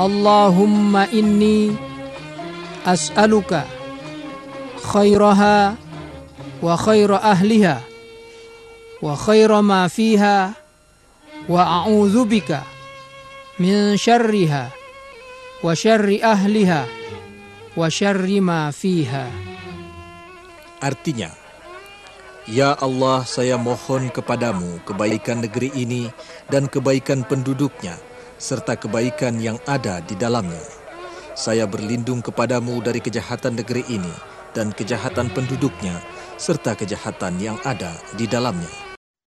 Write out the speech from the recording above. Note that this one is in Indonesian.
Allahumma inni as'aluka khairaha wa khaira ahliha wa khaira ma fiha wa a'udzubika min syarriha wa syarri ahliha wa syarri ma fiha. Artinya, Ya Allah, saya mohon kepadamu kebaikan negeri ini dan kebaikan penduduknya, serta kebaikan yang ada di dalamnya. Saya berlindung kepadamu dari kejahatan negeri ini dan kejahatan penduduknya, serta kejahatan yang ada di dalamnya.